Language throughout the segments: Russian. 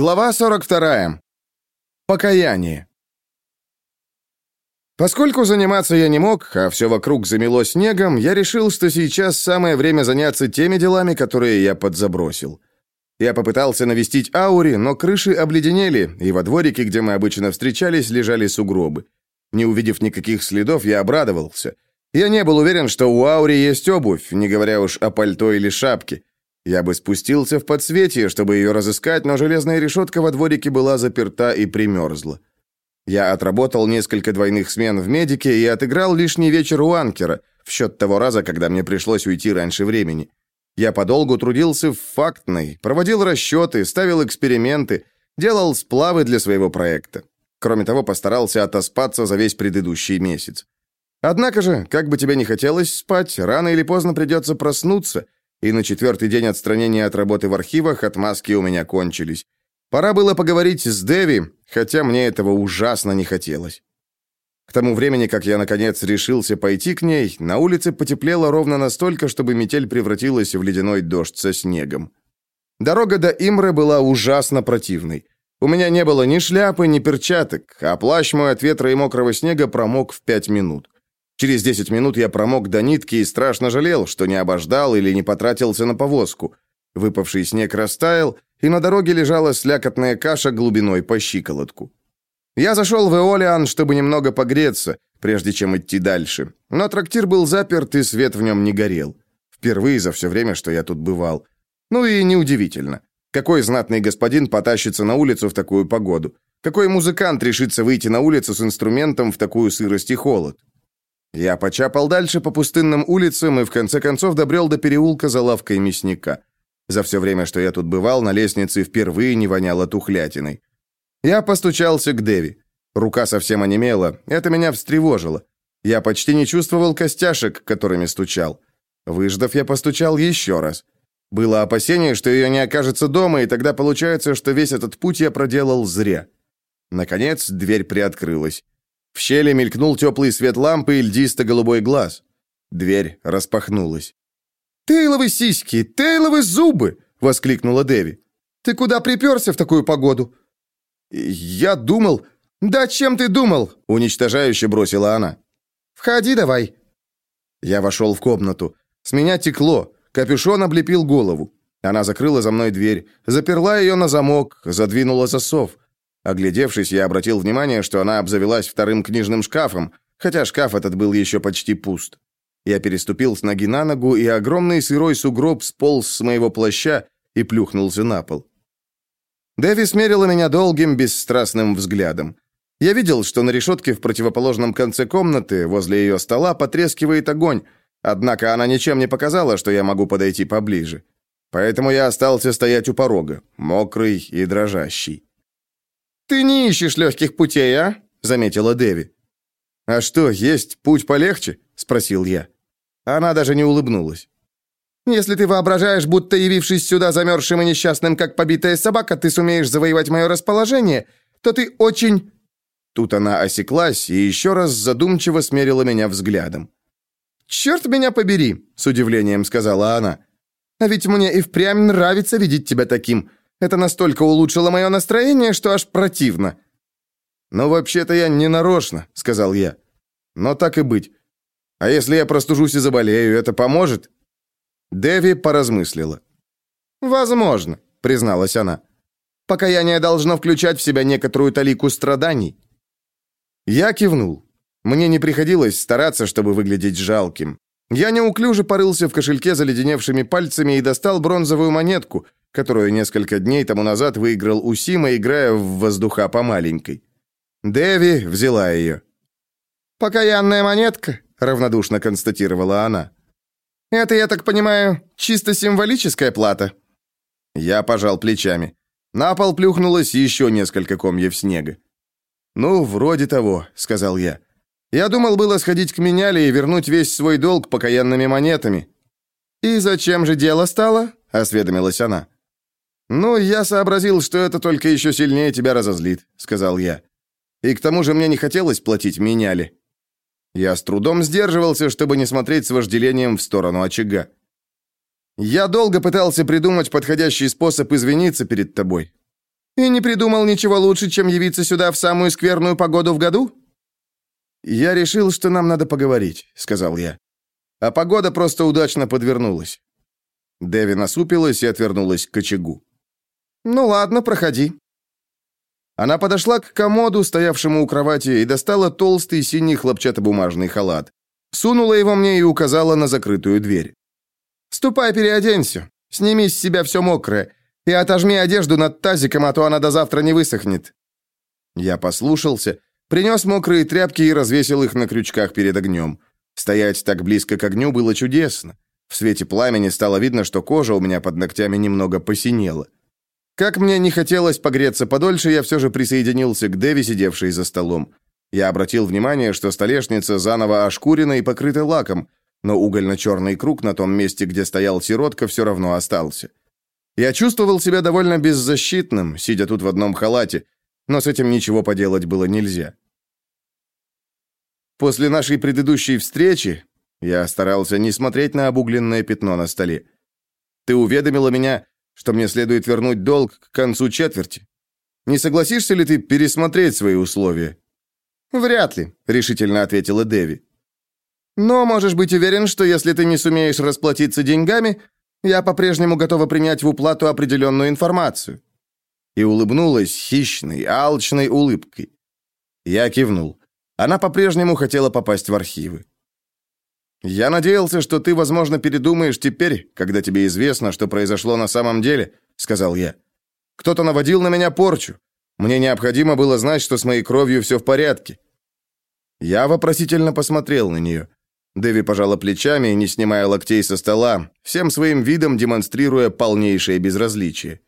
Глава 42. Покаяние. Поскольку заниматься я не мог, а все вокруг замело снегом, я решил, что сейчас самое время заняться теми делами, которые я подзабросил. Я попытался навестить Аури, но крыши обледенели, и во дворике, где мы обычно встречались, лежали сугробы. Не увидев никаких следов, я обрадовался. Я не был уверен, что у Аури есть обувь, не говоря уж о пальто или шапке. Я бы спустился в подсветие, чтобы ее разыскать, но железная решетка во дворике была заперта и примерзла. Я отработал несколько двойных смен в медике и отыграл лишний вечер у анкера, в счет того раза, когда мне пришлось уйти раньше времени. Я подолгу трудился в фактной, проводил расчеты, ставил эксперименты, делал сплавы для своего проекта. Кроме того, постарался отоспаться за весь предыдущий месяц. Однако же, как бы тебе ни хотелось спать, рано или поздно придется проснуться – и на четвертый день отстранения от работы в архивах отмазки у меня кончились. Пора было поговорить с Дэви, хотя мне этого ужасно не хотелось. К тому времени, как я наконец решился пойти к ней, на улице потеплело ровно настолько, чтобы метель превратилась в ледяной дождь со снегом. Дорога до Имры была ужасно противной. У меня не было ни шляпы, ни перчаток, а плащ мой от ветра и мокрого снега промок в пять минут. Через 10 минут я промок до нитки и страшно жалел, что не обождал или не потратился на повозку. Выпавший снег растаял, и на дороге лежала слякотная каша глубиной по щиколотку. Я зашел в Эолиан, чтобы немного погреться, прежде чем идти дальше. Но трактир был заперт, и свет в нем не горел. Впервые за все время, что я тут бывал. Ну и неудивительно. Какой знатный господин потащится на улицу в такую погоду? Какой музыкант решится выйти на улицу с инструментом в такую сырость и холод? Я почапал дальше по пустынным улицам и в конце концов добрел до переулка за лавкой мясника. За все время, что я тут бывал, на лестнице впервые не воняло тухлятиной. Я постучался к Деви. Рука совсем онемела, это меня встревожило. Я почти не чувствовал костяшек, которыми стучал. Выждав, я постучал еще раз. Было опасение, что ее не окажется дома, и тогда получается, что весь этот путь я проделал зря. Наконец, дверь приоткрылась. В щели мелькнул теплый свет лампы и льдисто-голубой глаз. Дверь распахнулась. «Тейловы сиськи! Тейловы зубы!» — воскликнула Деви. «Ты куда приперся в такую погоду?» «Я думал...» «Да чем ты думал?» — уничтожающе бросила она. «Входи давай». Я вошел в комнату. С меня текло. Капюшон облепил голову. Она закрыла за мной дверь, заперла ее на замок, задвинула засов. Оглядевшись, я обратил внимание, что она обзавелась вторым книжным шкафом, хотя шкаф этот был еще почти пуст. Я переступил с ноги на ногу, и огромный сырой сугроб сполз с моего плаща и плюхнулся на пол. Дэви смерила меня долгим, бесстрастным взглядом. Я видел, что на решетке в противоположном конце комнаты, возле ее стола, потрескивает огонь, однако она ничем не показала, что я могу подойти поближе. Поэтому я остался стоять у порога, мокрый и дрожащий. «Ты не ищешь легких путей, а?» — заметила Дэви. «А что, есть путь полегче?» — спросил я. Она даже не улыбнулась. «Если ты воображаешь, будто явившись сюда замерзшим и несчастным, как побитая собака, ты сумеешь завоевать мое расположение, то ты очень...» Тут она осеклась и еще раз задумчиво смерила меня взглядом. «Черт меня побери!» — с удивлением сказала она. «А ведь мне и впрямь нравится видеть тебя таким. Это настолько улучшило мое настроение, что аж противно». «Ну, вообще-то я не нарочно», — сказал я. «Но так и быть. А если я простужусь и заболею, это поможет?» Дэви поразмыслила. «Возможно», — призналась она. «Покаяние должно включать в себя некоторую талику страданий». Я кивнул. Мне не приходилось стараться, чтобы выглядеть жалким. Я неуклюже порылся в кошельке заледеневшими пальцами и достал бронзовую монетку, которую несколько дней тому назад выиграл у Сима, играя в воздуха по маленькой. Дэви взяла ее. «Покаянная монетка», — равнодушно констатировала она. «Это, я так понимаю, чисто символическая плата?» Я пожал плечами. На пол плюхнулось еще несколько комьев снега. «Ну, вроде того», — сказал я. «Я думал было сходить к меняле и вернуть весь свой долг покаянными монетами». «И зачем же дело стало?» — осведомилась она. «Ну, я сообразил, что это только еще сильнее тебя разозлит», — сказал я. «И к тому же мне не хотелось платить меняли». Я с трудом сдерживался, чтобы не смотреть с вожделением в сторону очага. «Я долго пытался придумать подходящий способ извиниться перед тобой». И не придумал ничего лучше, чем явиться сюда в самую скверную погоду в году?» «Я решил, что нам надо поговорить», — сказал я. «А погода просто удачно подвернулась». Дэви насупилась и отвернулась к очагу. «Ну ладно, проходи». Она подошла к комоду, стоявшему у кровати, и достала толстый синий хлопчатобумажный халат. Сунула его мне и указала на закрытую дверь. «Ступай, переоденься. Сними с себя все мокрое. И отожми одежду над тазиком, а то она до завтра не высохнет». Я послушался, принес мокрые тряпки и развесил их на крючках перед огнем. Стоять так близко к огню было чудесно. В свете пламени стало видно, что кожа у меня под ногтями немного посинела. Как мне не хотелось погреться подольше, я все же присоединился к Деви, сидевшей за столом. Я обратил внимание, что столешница заново ошкурена и покрыта лаком, но угольно-черный круг на том месте, где стоял сиротка, все равно остался. Я чувствовал себя довольно беззащитным, сидя тут в одном халате, но с этим ничего поделать было нельзя. После нашей предыдущей встречи я старался не смотреть на обугленное пятно на столе. Ты уведомила меня, что мне следует вернуть долг к концу четверти. Не согласишься ли ты пересмотреть свои условия? Вряд ли, решительно ответила Деви. Но можешь быть уверен, что если ты не сумеешь расплатиться деньгами, я по-прежнему готова принять в уплату определенную информацию». И улыбнулась хищной, алчной улыбкой. Я кивнул. Она по-прежнему хотела попасть в архивы. «Я надеялся, что ты, возможно, передумаешь теперь, когда тебе известно, что произошло на самом деле», — сказал я. «Кто-то наводил на меня порчу. Мне необходимо было знать, что с моей кровью все в порядке». Я вопросительно посмотрел на нее. Дэви пожала плечами, не снимая локтей со стола, всем своим видом демонстрируя полнейшее безразличие.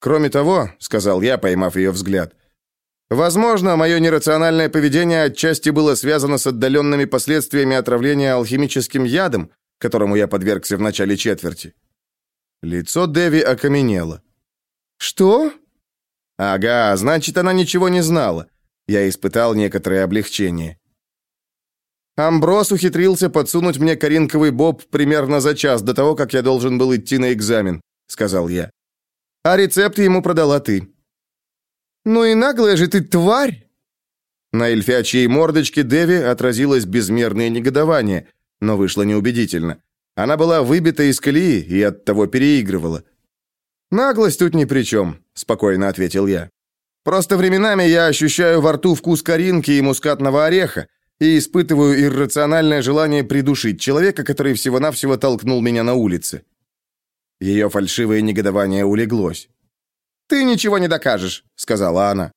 «Кроме того», — сказал я, поймав ее взгляд, «возможно, мое нерациональное поведение отчасти было связано с отдаленными последствиями отравления алхимическим ядом, которому я подвергся в начале четверти». Лицо Дэви окаменело. «Что?» «Ага, значит, она ничего не знала». Я испытал некоторое облегчение. Амброс ухитрился подсунуть мне коринковый боб примерно за час до того, как я должен был идти на экзамен, сказал я. А рецепт ему продала ты. Ну и наглая же ты тварь. На эльфячьей мордочке Деви отразилось безмерное негодование, но вышло неубедительно. Она была выбита из колеи и оттого переигрывала. «Наглость тут ни при чем», — спокойно ответил я. «Просто временами я ощущаю во рту вкус коринки и мускатного ореха, и испытываю иррациональное желание придушить человека, который всего-навсего толкнул меня на улице. Ее фальшивое негодование улеглось. «Ты ничего не докажешь», — сказала она.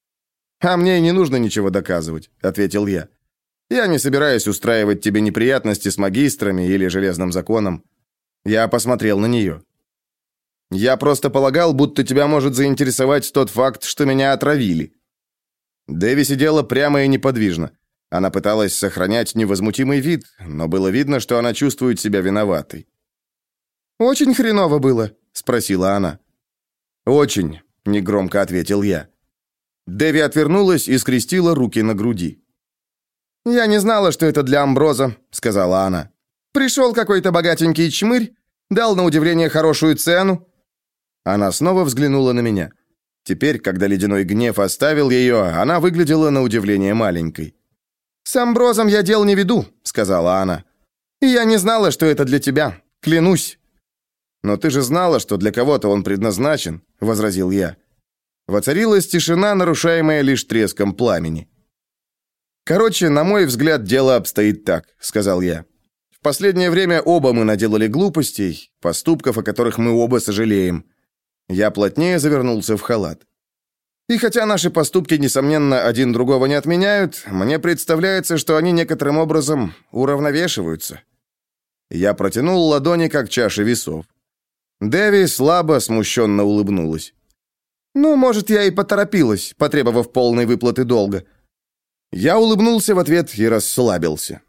«А мне не нужно ничего доказывать», — ответил я. «Я не собираюсь устраивать тебе неприятности с магистрами или железным законом». Я посмотрел на нее. «Я просто полагал, будто тебя может заинтересовать тот факт, что меня отравили». Дэви сидела прямо и неподвижно. Она пыталась сохранять невозмутимый вид, но было видно, что она чувствует себя виноватой. «Очень хреново было?» — спросила она. «Очень», — негромко ответил я. Дэви отвернулась и скрестила руки на груди. «Я не знала, что это для Амброза», — сказала она. «Пришел какой-то богатенький чмырь, дал на удивление хорошую цену». Она снова взглянула на меня. Теперь, когда ледяной гнев оставил ее, она выглядела на удивление маленькой. «С Амброзом я дел не веду», — сказала она. «И я не знала, что это для тебя. Клянусь». «Но ты же знала, что для кого-то он предназначен», — возразил я. Воцарилась тишина, нарушаемая лишь треском пламени. «Короче, на мой взгляд, дело обстоит так», — сказал я. «В последнее время оба мы наделали глупостей, поступков, о которых мы оба сожалеем». Я плотнее завернулся в халат. И хотя наши поступки, несомненно, один другого не отменяют, мне представляется, что они некоторым образом уравновешиваются. Я протянул ладони, как чаши весов. Дэви слабо, смущенно улыбнулась. «Ну, может, я и поторопилась, потребовав полной выплаты долга». Я улыбнулся в ответ и расслабился.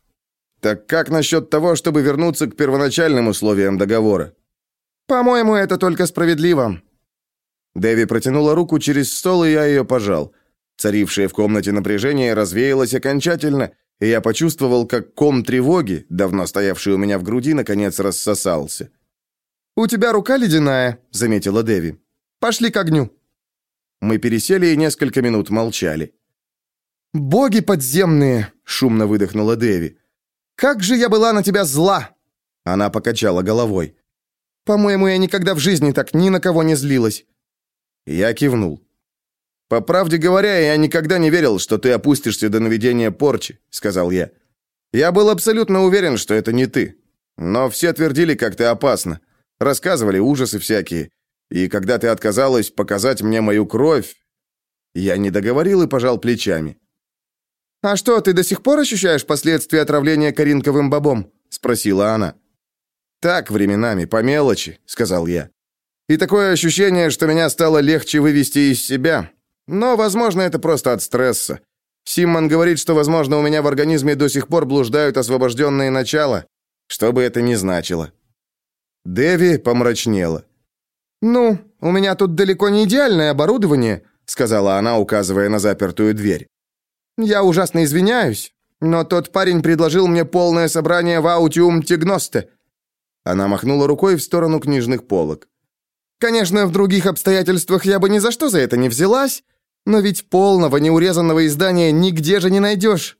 «Так как насчет того, чтобы вернуться к первоначальным условиям договора?» «По-моему, это только справедливо. Дэви протянула руку через стол, и я ее пожал. Царившее в комнате напряжение развеялось окончательно, и я почувствовал, как ком тревоги, давно стоявший у меня в груди, наконец рассосался. «У тебя рука ледяная», — заметила Дэви. «Пошли к огню». Мы пересели и несколько минут молчали. «Боги подземные!» — шумно выдохнула Дэви. «Как же я была на тебя зла!» Она покачала головой. «По-моему, я никогда в жизни так ни на кого не злилась». Я кивнул. «По правде говоря, я никогда не верил, что ты опустишься до наведения порчи», — сказал я. «Я был абсолютно уверен, что это не ты. Но все твердили, как ты опасна. Рассказывали ужасы всякие. И когда ты отказалась показать мне мою кровь...» Я не договорил и пожал плечами. «А что, ты до сих пор ощущаешь последствия отравления коринковым бобом?» — спросила она. «Так, временами, по мелочи», — сказал я. «И такое ощущение, что меня стало легче вывести из себя. Но, возможно, это просто от стресса. Симмон говорит, что, возможно, у меня в организме до сих пор блуждают освобожденные начала, что бы это ни значило». Дэви помрачнела. «Ну, у меня тут далеко не идеальное оборудование», сказала она, указывая на запертую дверь. «Я ужасно извиняюсь, но тот парень предложил мне полное собрание в Аутиум Тигносте». Она махнула рукой в сторону книжных полок. «Конечно, в других обстоятельствах я бы ни за что за это не взялась, но ведь полного неурезанного издания нигде же не найдешь».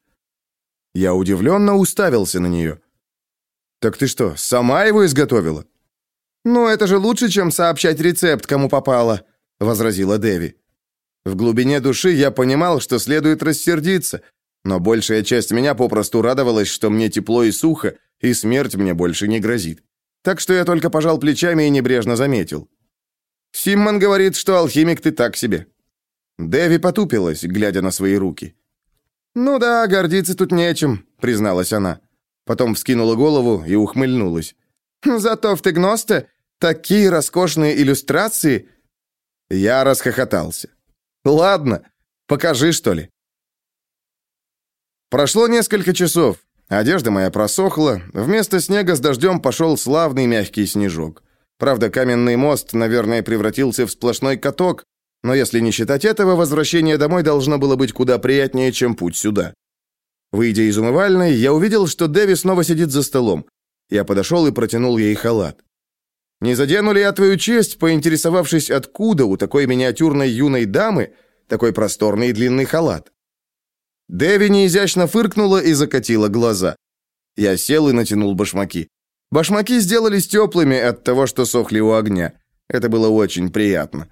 Я удивленно уставился на нее. «Так ты что, сама его изготовила?» «Ну, это же лучше, чем сообщать рецепт, кому попало», — возразила Дэви. В глубине души я понимал, что следует рассердиться, но большая часть меня попросту радовалась, что мне тепло и сухо, и смерть мне больше не грозит. Так что я только пожал плечами и небрежно заметил. «Симмон говорит, что алхимик ты так себе». Дэви потупилась, глядя на свои руки. «Ну да, гордиться тут нечем», — призналась она. Потом вскинула голову и ухмыльнулась. «Зато в Тегносте такие роскошные иллюстрации!» Я расхохотался. «Ладно, покажи, что ли». Прошло несколько часов. Одежда моя просохла, вместо снега с дождем пошел славный мягкий снежок. Правда, каменный мост, наверное, превратился в сплошной каток, но если не считать этого, возвращение домой должно было быть куда приятнее, чем путь сюда. Выйдя из умывальной, я увидел, что Дэви снова сидит за столом. Я подошел и протянул ей халат. «Не задену ли я твою честь, поинтересовавшись, откуда у такой миниатюрной юной дамы такой просторный и длинный халат?» Дэви неизящно фыркнула и закатила глаза. Я сел и натянул башмаки. Башмаки сделались теплыми от того, что сохли у огня. Это было очень приятно.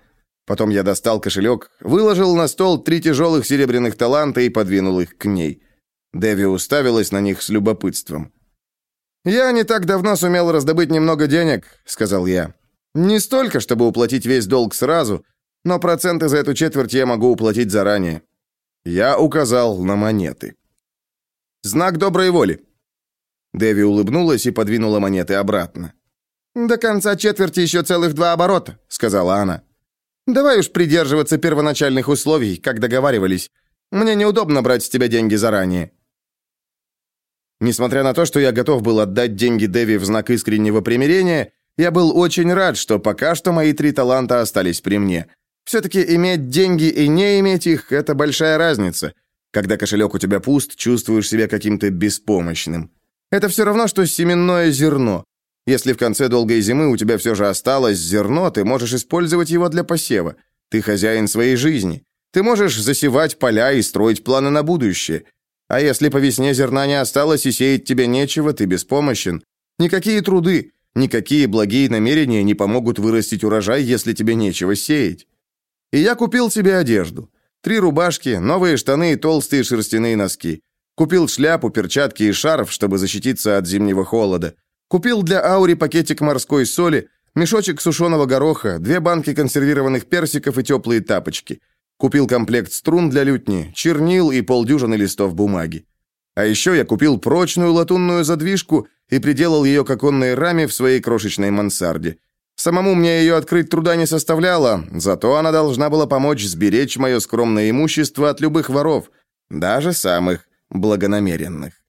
Потом я достал кошелек, выложил на стол три тяжелых серебряных таланта и подвинул их к ней. Дэви уставилась на них с любопытством. «Я не так давно сумел раздобыть немного денег», — сказал я. «Не столько, чтобы уплатить весь долг сразу, но проценты за эту четверть я могу уплатить заранее». Я указал на монеты. «Знак доброй воли». Дэви улыбнулась и подвинула монеты обратно. «До конца четверти еще целых два оборота», — сказала она. «Давай уж придерживаться первоначальных условий, как договаривались. Мне неудобно брать с тебя деньги заранее». Несмотря на то, что я готов был отдать деньги Дэви в знак искреннего примирения, я был очень рад, что пока что мои три таланта остались при мне. Все-таки иметь деньги и не иметь их – это большая разница. Когда кошелек у тебя пуст, чувствуешь себя каким-то беспомощным. Это все равно, что семенное зерно. Если в конце долгой зимы у тебя все же осталось зерно, ты можешь использовать его для посева. Ты хозяин своей жизни. Ты можешь засевать поля и строить планы на будущее. А если по весне зерна не осталось и сеять тебе нечего, ты беспомощен. Никакие труды, никакие благие намерения не помогут вырастить урожай, если тебе нечего сеять. И я купил себе одежду. Три рубашки, новые штаны и толстые шерстяные носки. Купил шляпу, перчатки и шарф, чтобы защититься от зимнего холода. Купил для Аури пакетик морской соли, мешочек сушеного гороха, две банки консервированных персиков и теплые тапочки – Купил комплект струн для лютни, чернил и полдюжины листов бумаги. А еще я купил прочную латунную задвижку и приделал ее к оконной раме в своей крошечной мансарде. Самому мне ее открыть труда не составляло, зато она должна была помочь сберечь мое скромное имущество от любых воров, даже самых благонамеренных.